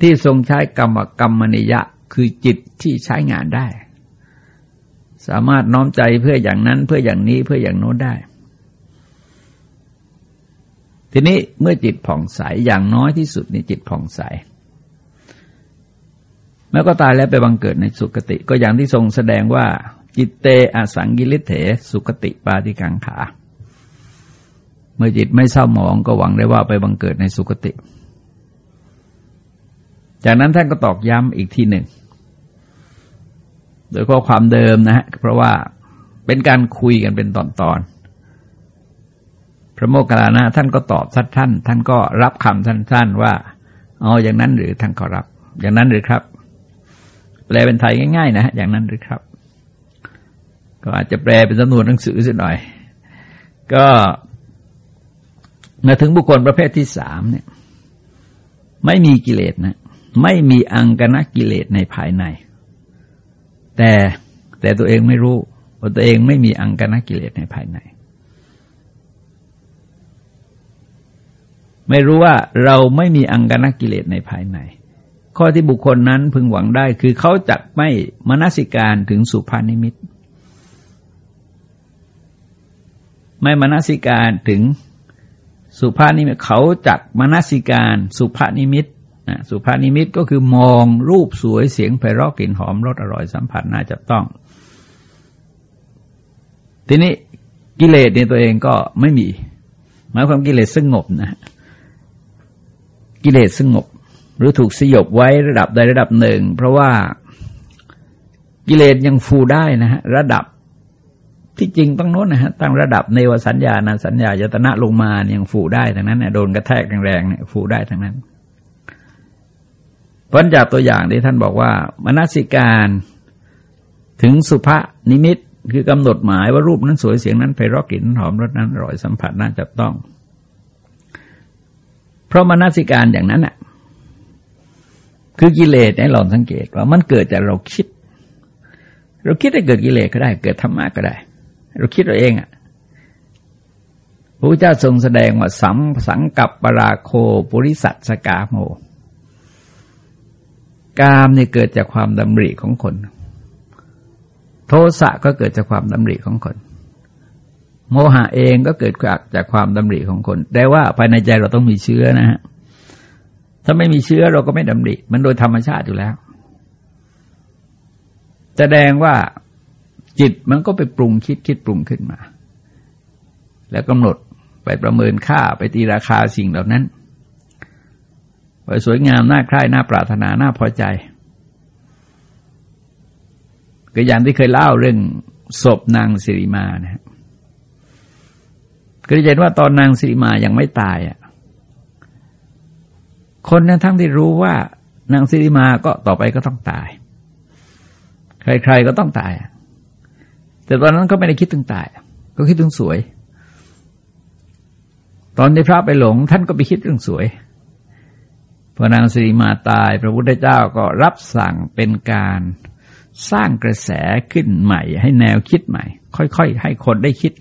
ที่ทรงใช้กรรมกรรมนิยะคือจิตที่ใช้งานได้ สามารถน้อมใจเพื่ออย่างนั้นเพื่ออย่างนี้เพื่ออย่างโน้นได้ ทีนี้เมื่อจิตผ่องใสอย่างน้อยที่สุดนี่จิตผ่องใสแม้ก็ตายแล้วไปบังเกิดในสุคติ ก็อย่างที่ทรงแสดงว่า จิตเตอสังกิริเถ สุคติปาติกังขา เมื่อจิตไม่เศร้าหมองก็หวังได้ว่าไปบังเกิดในสุคติ จากนั้นท่านก็ตอกย้ำอีกทีหนึ่ง โดยข้อความเดิมนะฮะเพราะว่าเป็นการคุยกันเป็นตอนๆพระโมคคัลลานะท่านก็ตอบทัดท่าน ท่านก็รับคำสั้นๆว่าอ๋ออย่างนั้นหรือท่านก็รับ อย่างนั้นหรือครับ แปลเป็นไทยง่ายๆ นะฮะอย่างนั้นหรือครับ ก็อาจจะแปลเป็นจำนวนหนังสือสักหน่อย ก็ มาถึงบุคคลประเภทที่สามเนี่ย ไม่มีกิเลสนะ ไม่มีอังกนกิเลสในภายใน แต่แต่ตัวเองไม่รู้ว่าตัวเองไม่มีอังกนกิเลสในภายใน ไม่รู้ว่าเราไม่มีอังกนกิเลสในภายใน ข้อที่บุคคลนั้นพึงหวังได้คือเขาจะไม่มนสิการถึงสุภานิมิต ไม่มนสิการถึง สุภานิมิตเขาจักมนสิการสุภานิมิตนะสุภานิมิตก็คือมองรูปสวยเสียงไพเราะกลิ่นหอมรสอร่อยสัมผัสน่าจะต้อง ทีนี้กิเลสในตัวเองก็ไม่มี หมายความกิเลสสงบนะ กิเลสสงบ หรือถูกสยบไว้ระดับใดระดับหนึ่ง เพราะว่ากิเลสยังฟูได้นะฮะระดับ ที่จริงต้องโน้นนะฮะตั้งระดับในวสัญญาณสัญญายตนะลงมาเนี่ยยังฟูได้ทั้งนั้นเนี่ยโดนกระแทกแรงๆเนี่ยฟูได้ทั้งนั้นพ้นจากตัวอย่างที่ท่านบอกว่ามนสิการถึงสุภานิมิตคือกำหนดหมายว่ารูปนั้นสวยเสียงนั้นไพเราะกลิ่นหอมรสนั้นอร่อยสัมผัสน่าจับต้อง เพราะมนสิการอย่างนั้นอะคือกิเลสให้เราสังเกตว่ามันเกิดจากเราคิด เราคิดให้เกิดกิเลสก็ได้ เกิดธรรมะก็ได้ เราคิดเราเองอะ่ะพระพุทธเจ้าทรงแสดงว่าสัมสังกับปราโคปุริสัตสกาโม กามเนี่ยเกิดจากความดำริของคน โทสะก็เกิดจากความดำริของคน โมหะเองก็เกิดจากความดำริของคน แต่ว่าภายในใจเราต้องมีเชื้อนะฮะถ้าไม่มีเชื้อเราก็ไม่ดำริมันโดยธรรมชาติอยู่แล้ว แสดงว่า จิตมันก็ไปปรุงคิดคิดปรุงขึ้นมา แล้วกำหนดไปประเมินค่าไปตีราคาสิ่งเหล่านั้นไปสวยงามน่าใคร่น่าปรารถนาน่าพอใจก็อย่างที่เคยเล่าเรื่องศพนางสิริมานะก็จะเห็นว่าตอนนางสิริมายังไม่ตายอะ คนนั้นทั้งที่รู้ว่านางสิริมาก็ต่อไปก็ต้องตาย ใครๆก็ต้องตาย แต่ตอนนั้นก็ไม่ได้คิดถึงตาย ก็คิดถึงสวย ตอนที่พระไปหลง ท่านก็ไปคิดเรื่องสวยพอนางสิริมาตาย พระพุทธเจ้าก็รับสั่งเป็นการสร้างกระแสขึ้นใหม่ ให้แนวคิดใหม่ ค่อยๆ ให้คนได้คิด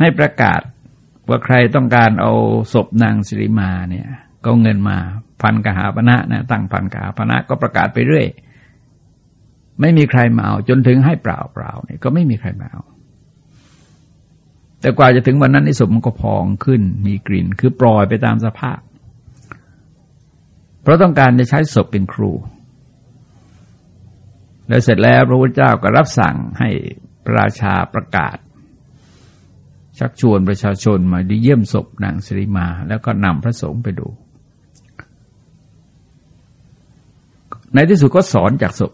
ให้ประกาศว่าใครต้องการเอาศพนางสิริมาเนี่ย ก็เงินมาพันกหาปณะนะตั้งพันกหาปณะก็ประกาศไปเรื่อย ไม่มีใครมาเอา จนถึงให้เปล่าเปล่าเนี่ยก็ไม่มีใครมาเอา แต่กว่าจะถึงวันนั้นไอ้ศพมันก็พองขึ้น มีกลิ่น คือปล่อยไปตามสภาพ เพราะต้องการจะใช้ศพเป็นครู แล้วเสร็จแล้วพระพุทธเจ้าก็รับสั่งให้พระราชาประกาศ ชักชวนประชาชนมาดีเยี่ยมศพนางสิริมา แล้วก็นำพระสงฆ์ไปดู ในที่สุดก็สอนจากศพ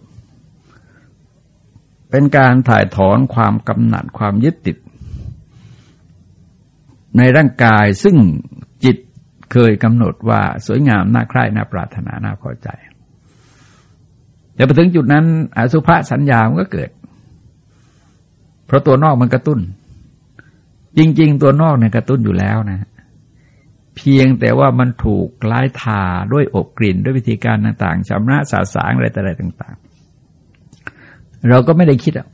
เป็นการถ่ายถอนความกำหนัดความยึดติด ในร่างกายซึ่งจิตเคยกำหนดว่าสวยงามน่าใคร่น่าปรารถนาน่าพอใจ แต่พอถึงจุดนั้น อสุภะสัญญามันก็เกิด เพราะตัวนอกมันกระตุ้น จริง ๆ ตัวนอกเนี่ยกระตุ้นอยู่แล้วนะ เพียงแต่ว่ามันถูกล้ายทาด้วยอบกลิ่นด้วยวิธีการต่างๆชำระสาสางอะไรแต่อะไรต่าง ๆ เราก็ไม่ได้คิดอะ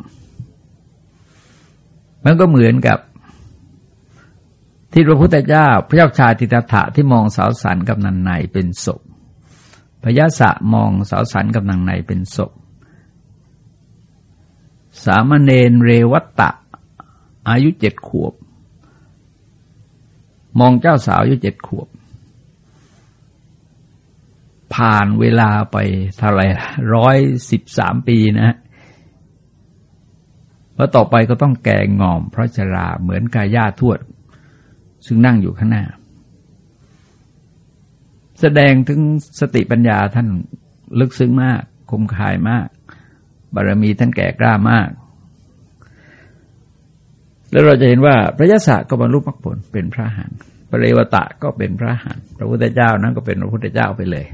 มันก็เหมือนกับที่พระพุทธเจ้าพระเจ้าชาติตถะที่มองสาวสันกับนางในเป็นศพพยาสะมองสาวสันกับนางในเป็นศพ สามเณรเรวัตตะ อายุเจ็ดขวบ มองเจ้าสาวอายุเจ็ดขวบ ผ่านเวลาไปเท่าไรร้อยสิบสามปีนะ แล้วต่อไปก็ต้องแก่งอม เพราะชราเหมือนกาย่าทวด ซึ่งนั่งอยู่ข้างหน้า แสดงถึงสติปัญญาท่านลึกซึ้งมาก คมคายมาก บารมีท่านแก่กล้ามาก แล้วเราจะเห็นว่าพระยศก็บรรลุมรรคผลเป็นพระหันปเรวตะก็เป็นพระหันพระพุทธเจ้านั้นก็เป็นพระพุทธเจ้าไปเลย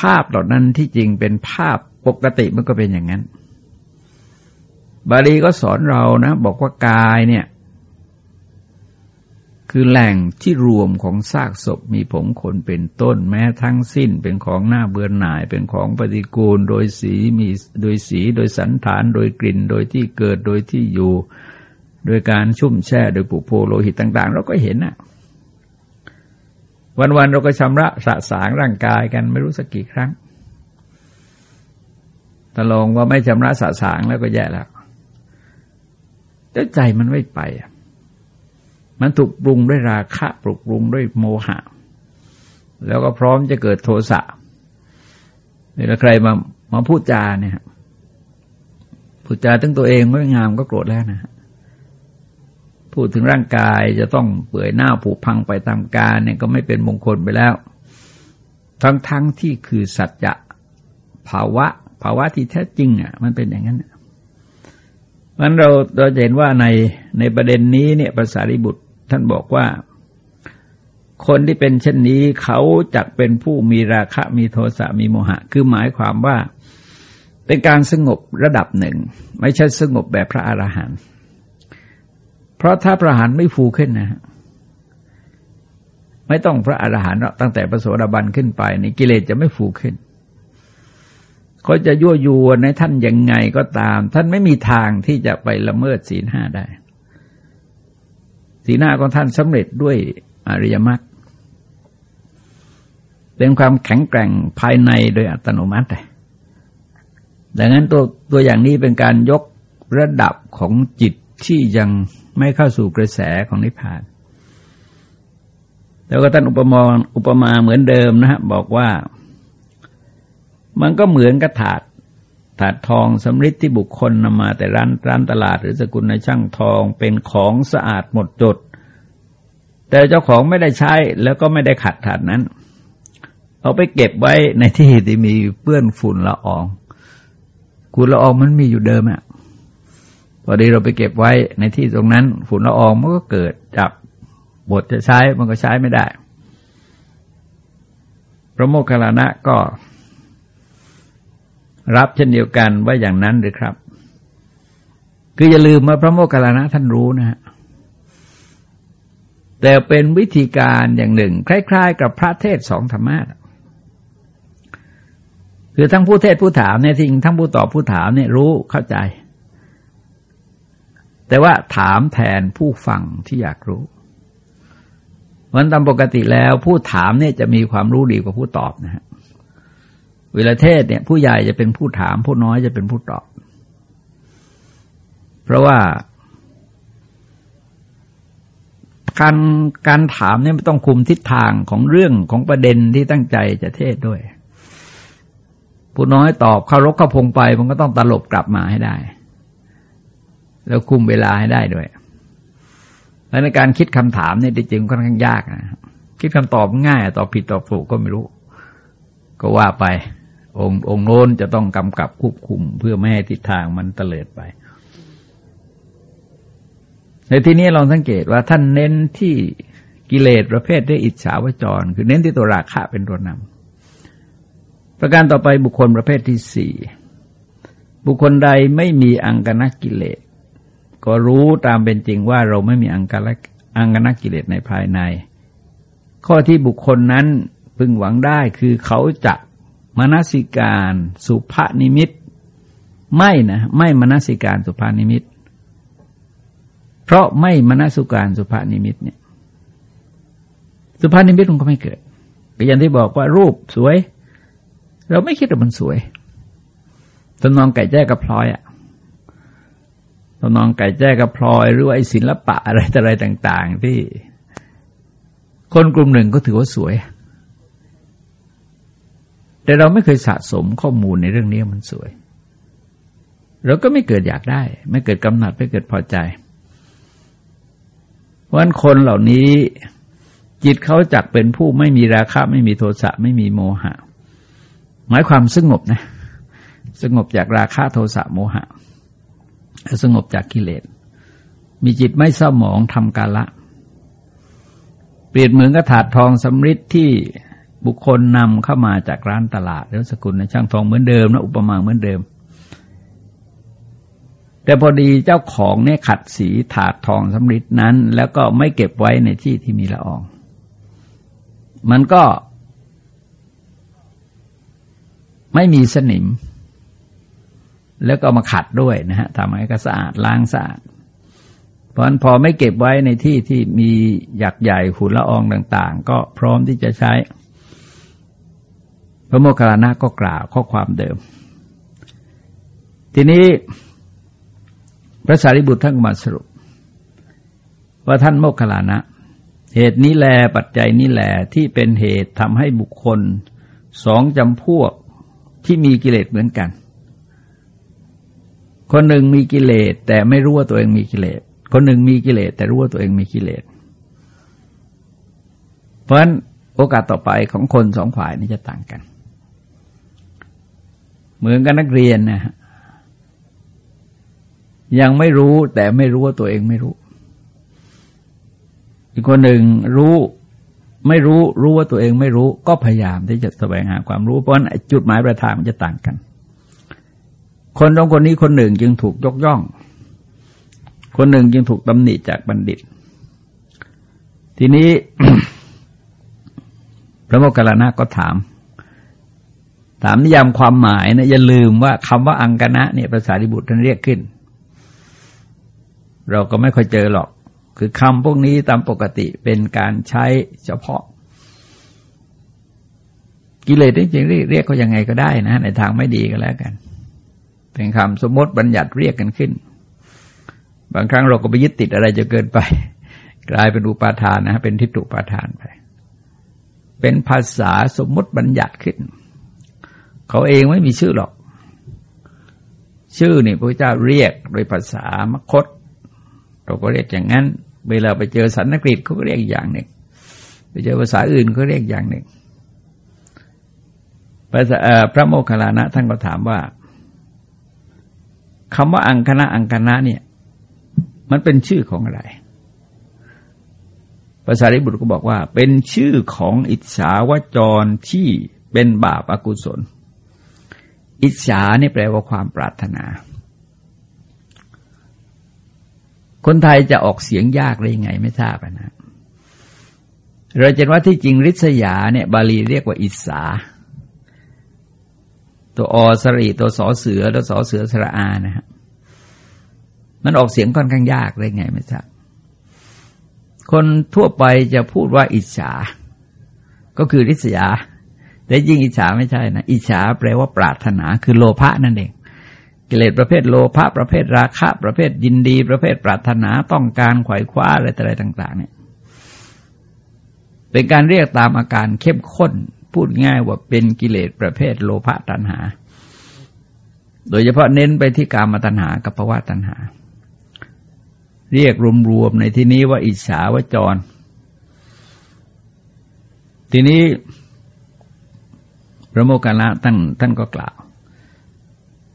ภาพเหล่านั้นที่จริงเป็นภาพปกติมันก็เป็นอย่างนั้น บาลีก็สอนเรานะ บอกว่ากายเนี่ย คือแหล่งที่รวมของซากศพมีผมขนเป็นต้น แม้ทั้งสิ้นเป็นของหน้าเบื่อหน่ายเป็นของปฏิกูล โดยสีมีโดยสีโดยสันฐานโดยกลิ่น โดยที่เกิดโดยที่อยู่ โดยการชุ่มแช่โดยปุโพโลหิตต่าง ๆ เราก็เห็นนะวันๆเราก็ชำระสะสางร่างกายกันไม่รู้สักกี่ครั้งตลองว่าไม่ชำระสะสางแล้วก็แย่แล้ว แต่ใจมันไม่ไป มันถูกปรุงด้วยราคะปลุกปรุงด้วยโมหะ แล้วก็พร้อมจะเกิดโทสะเวลาใครมามาพูดจาเนี่ยพูดจาตั้งตัวเองไม่งามก็โกรธแล้วนะพูดถึงร่างกายจะต้องเปื่อยหน้าผุพังไปตามกาลเนี่ยก็ไม่เป็นมงคลไปแล้ว ทั้งทั้งที่คือสัจจะภาวะ ภาวะที่แท้จริงอะ มันเป็นอย่างนั้น มันเราเราเห็นว่าในในประเด็นนี้เนี่ยภาษาริบุตรท่านบอกว่า คนที่เป็นเช่นนี้เขาจะเป็นผู้มีราคะมีโทสะมีโมหะ คือหมายความว่า เป็นการสงบระดับหนึ่ง ไม่ใช่สงบแบบพระอรหันต์เพราะถ้าพระอรหันต์ไม่ฟูขึ้นนะไม่ต้องพระอรหันต์ตั้งแต่พระโสดาบันขึ้นไปในกิเลสจะไม่ฟูขึ้น เขาจะยั่วยวนในท่านยังไงก็ตาม ท่านไม่มีทางที่จะไปละเมิดศีลห้าได้สีหน้าของท่านสำเร็จด้วยอริยมรรคเป็นความแข็งแกร่งภายในโดยอัตโนมัติดังนั้นตัวตัวอย่างนี้เป็นการยกระดับของจิตที่ยังไม่เข้าสู่กระแสของนิพพาน แล้วก็ท่านอุปมาอุปมาเหมือนเดิมนะฮะบอกว่า มันก็เหมือนกระถาด ถาดทองสำริดที่บุคคลนำมาแต่ร้านร้านตลาด หรือสกุลในช่างทองเป็นของสะอาดหมดจด แต่เจ้าของไม่ได้ใช้แล้วก็ไม่ได้ขัดถาดนั้น เอาไปเก็บไว้ในที่ที่มีเปื้อนฝุ่นละอองฝุ่นละอองมันมีอยู่เดิมอะพอดีเราไปเก็บไว้ในที่ตรงนั้น ฝุ่นละอองมันก็เกิดจับบทจะใช้มันก็ใช้ไม่ได้ พระโมคคัลลานะก็ รับเช่นเดียวกันว่าอย่างนั้นหรือครับ คืออย่าลืมว่าพระโมคคัลลานะท่านรู้นะฮะแต่เป็นวิธีการอย่างหนึ่ง คล้ายๆ กับพระเทศสองธรรมะคือทั้งผู้เทศผู้ถามเนี่ยทิงทั้งผู้ตอบผู้ถามเนี่ยรู้เข้าใจ แต่ว่าถามแทนผู้ฟังที่อยากรู้มันตามปกติแล้วผู้ถามเนี่ยจะมีความรู้ดีกว่าผู้ตอบนะฮะ เวลาเทศเนี่ย ผู้ใหญ่จะเป็นผู้ถาม ผู้น้อยจะเป็นผู้ตอบ เพราะว่าการการถามเนี่ยต้องคุมทิศทางของเรื่องของประเด็นที่ตั้งใจจะเทศด้วย ผู้น้อยตอบเขารกเขาพงไป มันก็ต้องตลบกลับมาให้ได้ แล้วคุมเวลาให้ได้ด้วยแล้วในการคิดคำถามเนี่ยจริงค่อนข้างยากนะคิดคำตอบง่ายตอบผิดตอบถูกก็ไม่รู้ ก็ว่าไป องค์องค์โน้นจะต้องกำกับควบคุมเพื่อไม่ให้ทิศทางมันเตลิดไป ในที่นี้ลองสังเกตว่าท่านเน้นที่กิเลสประเภทได้อิจฉาวจร คือเน้นที่ตัวราคะเป็นตัวนำประการต่อไปบุคคลประเภทที่สี่บุคคลใดไม่มีอังกนักกิเลส ก็รู้ตามเป็นจริงว่าเราไม่มีอังกนักอังกนักกิเลสในภายใน ข้อที่บุคคลนั้นพึงหวังได้คือเขาจะ มนสิการสุภานิมิต ไม่นะไม่มนสิการสุภานิมิต เพราะไม่มนสุการสุภานิมิตเนี่ย สุภานิมิตมันก็ไม่เกิดก็อย่างที่บอกว่ารูปสวย เราไม่คิดว่ามันสวยตำนองไก่แจ้กับพลอยอะตำนองไก่แจ้กับพลอยหรือว่าไอ้ศิลปะอะไรอะไรต่าง ๆ ที่คนกลุ่มหนึ่งก็ถือว่าสวย แต่เราไม่เคยสะสมข้อมูลในเรื่องนี้มันสวย เราก็ไม่เกิดอยากได้ ไม่เกิดกำหนัดไม่เกิดพอใจ เพราะฉะนั้นคนเหล่านี้จิตเขาจักเป็นผู้ไม่มีราคะไม่มีโทสะไม่มีโมหะ หมายความสงบนะ สงบจากราคะโทสะโมหะ สงบจากกิเลสมีจิตไม่เศร้าหมองทำกาละ เปรียบเหมือนกระถาดทองสำริดที่ บุคคลนำเข้ามาจากร้านตลาดแล้วสกุลในช่างทองเหมือนเดิมนะอุปมาเหมือนเดิม แต่พอดีเจ้าของเนี่ยขัดสีถาดทองสำริดนั้น แล้วก็ไม่เก็บไว้ในที่ที่มีละออง มันก็ ไม่มีสนิม แล้วก็มาขัดด้วยนะฮะทำให้ก็สะอาดล้างสะอาดเพราะนั้นพอไม่เก็บไว้ในที่ที่มีหยักใหญ่หุ่นละอองต่าง ๆ ก็พร้อมที่จะใช้ พระโมคคัลลานะก็กล่าวข้อความเดิม ทีนี้พระสารีบุตรท่านมาสรุป ว่าท่านโมคคัลลานะ เหตุนี้แลปัจจัยนี้แหลที่เป็นเหตุทำให้บุคคลสองจำพวกที่มีกิเลสเหมือนกัน คนหนึ่งมีกิเลสแต่ไม่รู้ว่าตัวเองมีกิเลส คนหนึ่งมีกิเลสแต่รู้ว่าตัวเองมีกิเลส เพราะฉะนั้นโอกาสต่อไปของคนสองฝ่ายนี้จะต่างกัน เหมือนกับนักเรียนนะฮะยังไม่รู้แต่ไม่รู้ว่าตัวเองไม่รู้ อีกคนหนึ่งรู้ไม่รู้รู้ว่าตัวเองไม่รู้ ก็พยายามที่จะแสวงหาความรู้เพราะฉะนั้นจุดหมายปลายทางมันจะต่างกัน คนตรงคนนี้คนหนึ่งจึงถูกยกย่อง คนหนึ่งจึงถูกตำหนิจากบัณฑิต ทีนี้ พระโมคคัลลานะก็ถาม ถามนิยามความหมายนะอย่าลืมว่าคำว่าอังกนะเนี่ยภาษาดิบุตรท่านเรียกขึ้น เราก็ไม่ค่อยเจอหรอก คือคำพวกนี้ตามปกติเป็นการใช้เฉพาะ กิเลสจริงๆเรียกเขายังไงก็ได้นะ ในทางไม่ดีก็แล้วกัน เป็นคำสมมติบัญญัติเรียกกันขึ้น บางครั้งเราก็ไปยึดติดอะไรจะเกินไป กลายเป็นอุปาทานนะเป็นทิฏฐุปาทานไป เป็นภาษาสมมติบัญญัติขึ้น เขาเองไม่มีชื่อหรอก ชื่อนี่พระเจ้าเรียกโดยภาษามคต เราก็เรียกอย่างนั้น เวลาไปเจอสันนกฤษเขาก็เรียกอย่างหนึ่ง ไปเจอภาษาอื่นเขาเรียกอย่างหนึ่งพระพระโมคคัลลานะท่านก็ถามว่าคำว่าอังคณะอังคณะเนี่ย มันเป็นชื่อของอะไรภาษาริบุตรก็บอกว่า เป็นชื่อของอิจฉาวจรที่เป็นบาปอากุศล อิจฉานี่แปลว่าความปรารถนา คนไทยจะออกเสียงยากเลยยังไงไม่ทราบนะ เราจะว่าที่จริงริษยาเนี่ยบาลีเรียกว่าอิสา ตัวอสรีตัวสอเสือตัวสอเสือสระอานะฮะมันออกเสียงค่อนข้างยากเลยไงไม่ทราบ คนทั่วไปจะพูดว่าอิจฉา ก็คือริษยา แต่ยิ่งอิจฉาไม่ใช่นะอิจฉาแปลว่าปรารถนาคือโลภะนั่นเอง กิเลสประเภทโลภะประเภทราคะ ประเภทยินดี ประเภทปรารถนาต้องการไขว่คว้าอะไรอะไรต่าง ๆ เนี่ย เป็นการเรียกตามอาการเข้มข้น พูดง่ายว่าเป็นกิเลสประเภทโลภะตัณหา โดยเฉพาะเน้นไปที่การมาตัณหากับภาวะตัณหา เรียกรวมๆในที่นี้ว่าอิจฉาวจร ทีนี้ ระโมคคัลละท่านท่านก็กล่าว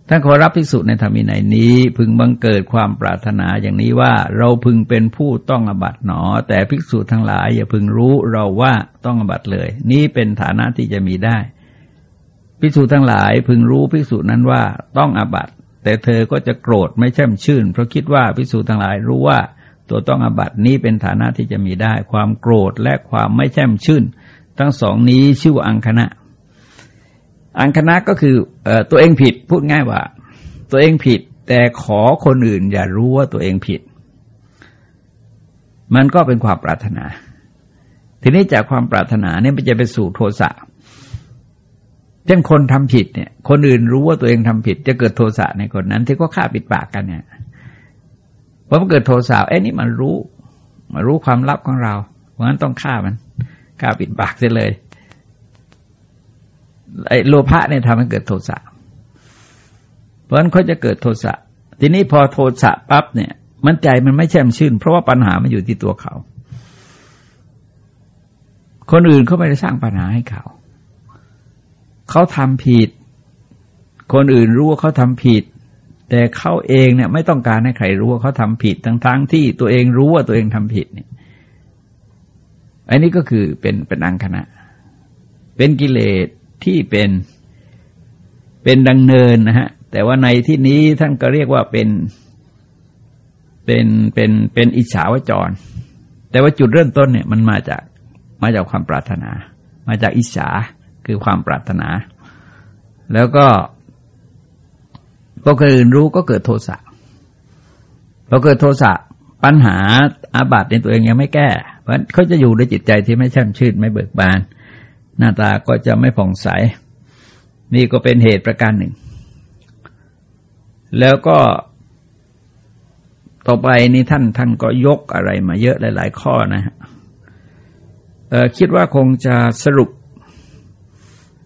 ท่านขอรับภิกษุในธรรมินัยนี้ พึงบังเกิดความปรารถนาอย่างนี้ว่าเราพึงเป็นผู้ต้องอบัตหนอ แต่ภิกษุทั้งหลาย อย่าพึงรู้เราว่าต้องอบัตเลย นี้เป็นฐานะที่จะมีได้ภิกษุทั้งหลายพึงรู้ภิกษุนั้นว่าต้องอบัตแต่เธอก็จะโกรธไม่แช่มชื่น เพราะคิดว่าพิสูจน์ทั้งหลายรู้ว่าตัวต้องอบัตนี้เป็นฐานะที่จะมีได้ ความโกรธและความไม่แช่มชื่น ทั้งสองนี้ชื่อว่าอังคณะ อังคณะก็คืออตัวเองผิดพูดง่ายว่า ตัวเองผิด แต่ขอคนอื่น อย่ารู้ว่าตัวเองผิด มันก็เป็นความปรารถนา ทีนี้จากความปรารถนาเนี่ยมันจะไปสู่โทสะเช่นคนทำผิดเนี่ย คนอื่นรู้ว่าตัวเองทำผิด จะเกิดโทสะในคนนั้นที่ก็ฆ่าปิดปากกันเนี่ยพอมันเกิดโทสะเอ้นี่มันรู้มารู้ความลับของเรา เพราะฉะนั้นต้องฆ่ามันฆ่าปิดปากเสียเลย ไอ้โลภะเนี่ยทำให้เกิดโทสะ เพราะฉะนั้นเขาจะเกิดโทสะ ทีนี้พอโทสะปั๊บเนี่ย มันใจมันไม่แช่มชื่น เพราะว่าปัญหามันอยู่ที่ตัวเขา คนอื่นเขาไม่ได้สร้างปัญหาให้เขา เขาทำผิด คนอื่นรู้ว่าเขาทำผิด แต่เขาเองเนี่ย ไม่ต้องการให้ใครรู้ว่าเขาทำผิด ทั้งๆทที่ตัวเองรู้ว่าตัวเองทำผิดเนี่ย อันนี้ก็คือเป็นเป็นอังคณะ เป็นกิเลส ที่เป็นเป็นดังเนินนะฮะ แต่ว่าในที่นี้ท่านก็เรียกว่าเป็นเป็นเป็นเป็นอิจฉาวจร แต่ว่าจุดเริ่มต้นเนี่ยมันมาจากมาจากความปรารถนา มาจากอิจฉาคือความปรารถนา แล้วก็พอคนอื่นรู้ก็เกิดโทสะพอเกิดโทสะปัญหาอาบัติในตัวเองยังไม่แก้ เพราะเขาจะอยู่ในจิตใจที่ไม่ช่มชื่นไม่เบิกบาน หน้าตาก็จะไม่ผ่องใส นี่ก็เป็นเหตุประการหนึ่ง แล้วก็ต่อไปนี่ท่านท่านก็ยกอะไรมาเยอะหลาย ๆ ข้อนะฮะคิดว่าคงจะสรุป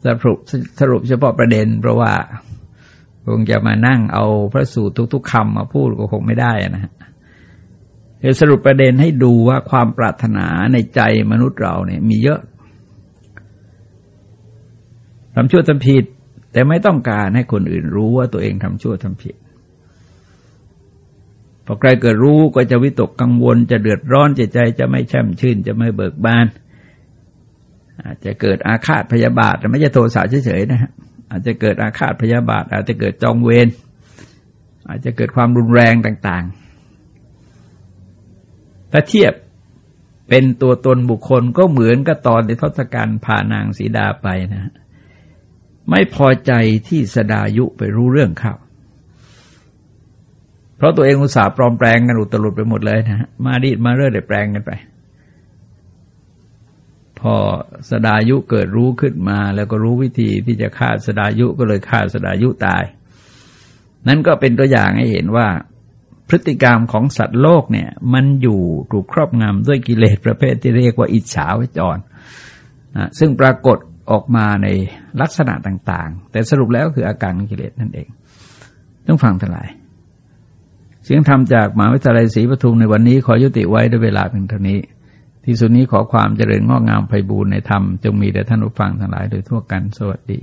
สรุปสรุปเฉพาะประเด็น เพราะว่าคงจะมานั่งเอาพระสูตรทุก ๆคำมาพูดก็คงไม่ได้นะฮะสรุปประเด็นให้ดูว่าความปรารถนาในใจมนุษย์เราเนี่ยมีเยอะ ทำชั่วทำผิด แต่ไม่ต้องการให้คนอื่นรู้ว่าตัวเองทำชั่วทำผิดพอใครเกิดรู้ก็จะวิตกกังวล จะเดือดร้อนใจใจ จะไม่แช่มชื่น จะไม่เบิกบาน อาจจะเกิดอาฆาตพยาบาทแต่ไม่ใช่โทสะเฉยๆนะฮะอาจจะเกิดอาฆาตพยาบาท อาจจะเกิดจองเวรอาจจะเกิดความรุนแรงต่างๆถ้าเทียบเป็นตัวตนบุคคลก็เหมือนกับตอนที่ทศกัณฐ์พานางสีดาไปนะ ไม่พอใจที่สดายุไปรู้เรื่องเขาเพราะตัวเองอุตส่าห์ปลอมแปลงกันอุตลุดไปหมดเลยนะ มาดีมาเรื่อยได้แปลงกันไป พอสดายุเกิดรู้ขึ้นมา แล้วก็รู้วิธีที่จะฆ่าสดายุก็เลยฆ่าสดายุตาย นั่นก็เป็นตัวอย่างให้เห็นว่าพฤติกรรมของสัตว์โลกเนี่ย มันอยู่ถูกครอบงำด้วยกิเลสประเภทที่เรียกว่าอิจฉาวิจรนะซึ่งปรากฏ ออกมาในลักษณะต่างๆ แต่สรุปแล้วคืออาการของกิเลสนั่นเอง ต้องฟังทั้งหลาย เสียงธรรมจากมหาวิทยาลัยศรีปทุมในวันนี้ขอยุติไว้ด้วยเวลาเพียงเท่านี้ ที่สุดนี้ขอความเจริญงอกงามไพบูรณ์ในธรรมจงมีแด่ท่านผู้ฟังทั้งหลายโดยทั่วกันสวัสดี